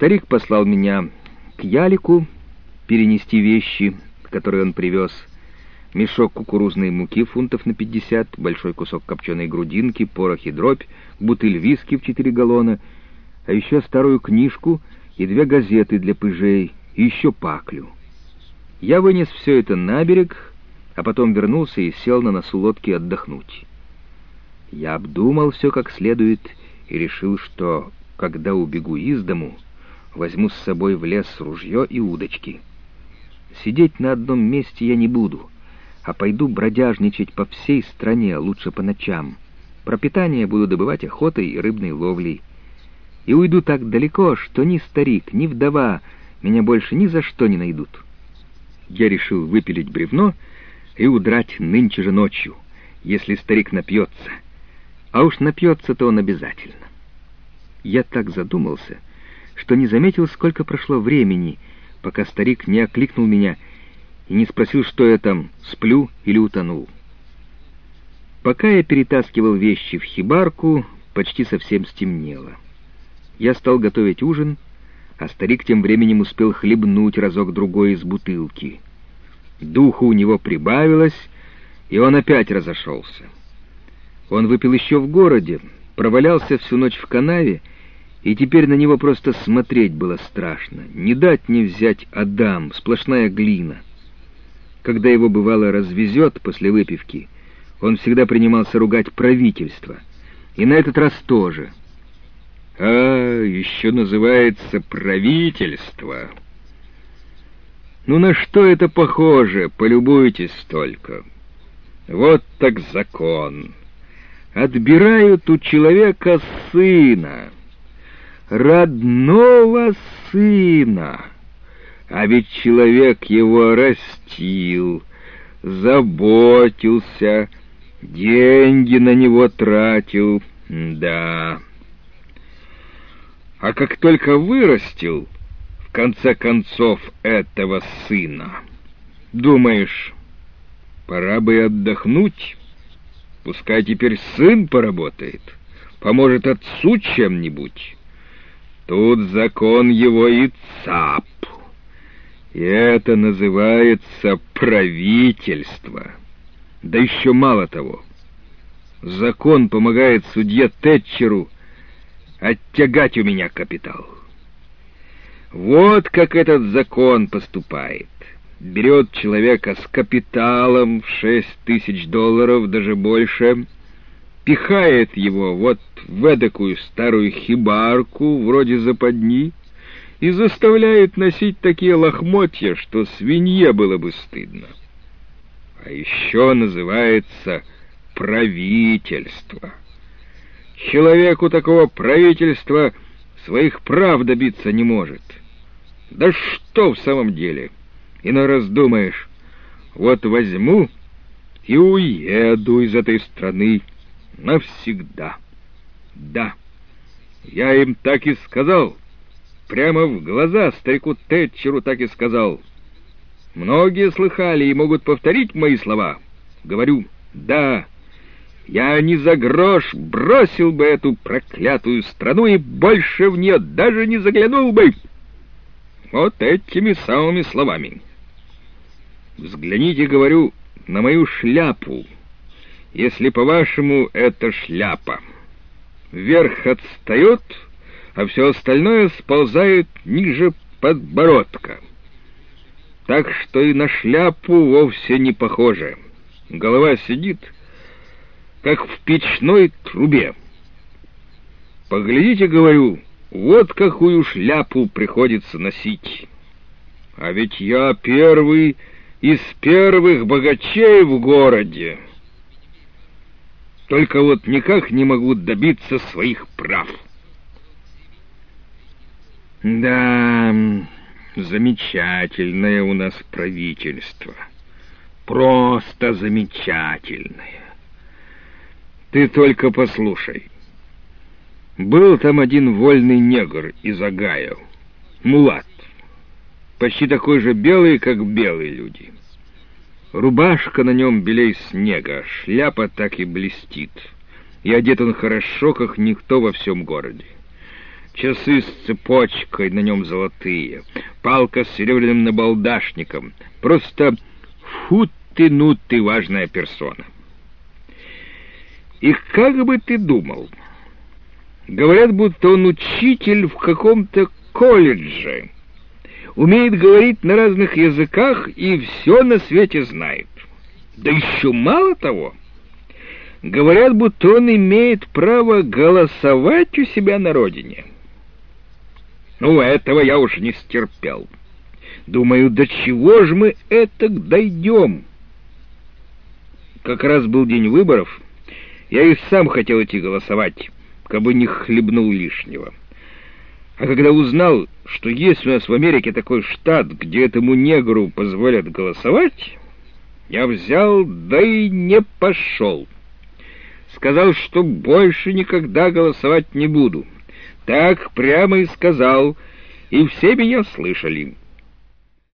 Старик послал меня к Ялику перенести вещи, которые он привез. Мешок кукурузной муки фунтов на пятьдесят, большой кусок копченой грудинки, порох и дробь, бутыль виски в четыре галлона, а еще старую книжку и две газеты для пыжей, и еще паклю. Я вынес все это на берег, а потом вернулся и сел на носу лодки отдохнуть. Я обдумал все как следует и решил, что, когда убегу из дому, возьму с собой в лес ружье и удочки. Сидеть на одном месте я не буду, а пойду бродяжничать по всей стране, лучше по ночам. Пропитание буду добывать охотой и рыбной ловлей. И уйду так далеко, что ни старик, ни вдова меня больше ни за что не найдут. Я решил выпилить бревно и удрать нынче же ночью, если старик напьется. А уж напьется-то он обязательно. Я так задумался, что не заметил, сколько прошло времени, пока старик не окликнул меня и не спросил, что я там, сплю или утонул. Пока я перетаскивал вещи в хибарку, почти совсем стемнело. Я стал готовить ужин, а старик тем временем успел хлебнуть разок-другой из бутылки. Духу у него прибавилось, и он опять разошелся. Он выпил еще в городе, провалялся всю ночь в канаве, и теперь на него просто смотреть было страшно. Не дать не взять Адам, сплошная глина. Когда его, бывало, развезет после выпивки, он всегда принимался ругать правительство. И на этот раз тоже. А, еще называется правительство. Ну на что это похоже, полюбуйтесь только. Вот так закон. Отбирают у человека сына родного сына. А ведь человек его растил, заботился, деньги на него тратил, да. А как только вырастил, в конце концов, этого сына, думаешь, пора бы отдохнуть, пускай теперь сын поработает, поможет отцу чем-нибудь». Тут закон его и цап. И это называется правительство. Да еще мало того. Закон помогает судье Тэтчеру оттягать у меня капитал. Вот как этот закон поступает. Берет человека с капиталом в шесть тысяч долларов, даже больше, пихает его вот в эдакую старую хибарку, вроде западни, и заставляет носить такие лохмотья, что свинье было бы стыдно. А еще называется правительство. Человеку такого правительства своих прав добиться не может. Да что в самом деле? И на раздумаешь, вот возьму и уеду из этой страны навсегда. Да, я им так и сказал. Прямо в глаза старику Тэтчеру так и сказал. Многие слыхали и могут повторить мои слова. Говорю, да, я ни за грош бросил бы эту проклятую страну и больше в нее даже не заглянул бы. Вот этими самыми словами. Взгляните, говорю, на мою шляпу, если, по-вашему, это шляпа вверх отстает, а все остальное сползает ниже подбородка. Так что и на шляпу вовсе не похоже. Голова сидит, как в печной трубе. Поглядите, говорю, вот какую шляпу приходится носить. А ведь я первый из первых богачей в городе. Только вот никак не могу добиться своих прав. Да, замечательное у нас правительство. Просто замечательное. Ты только послушай. Был там один вольный негр из Агая, мулат, почти такой же белый, как белые люди. Рубашка на нем белей снега, шляпа так и блестит. И одет он хорошо, как никто во всем городе. часы с цепочкой на нем золотые, палка с серебряным набалдашником. Просто фу ты, ну ты важная персона. И как бы ты думал? Говорят, будто он учитель в каком-то колледже, умеет говорить на разных языках и все на свете знает. Да еще мало того, говорят, будто он имеет право голосовать у себя на родине. Ну, этого я уж не стерпел. Думаю, до чего ж мы это дойдем? Как раз был день выборов, я и сам хотел идти голосовать, кабы не хлебнул лишнего. А когда узнал, что есть у нас в Америке такой штат, где этому негру позволят голосовать, я взял, да и не пошел. Сказал, что больше никогда голосовать не буду. Так прямо и сказал, и все меня слышали.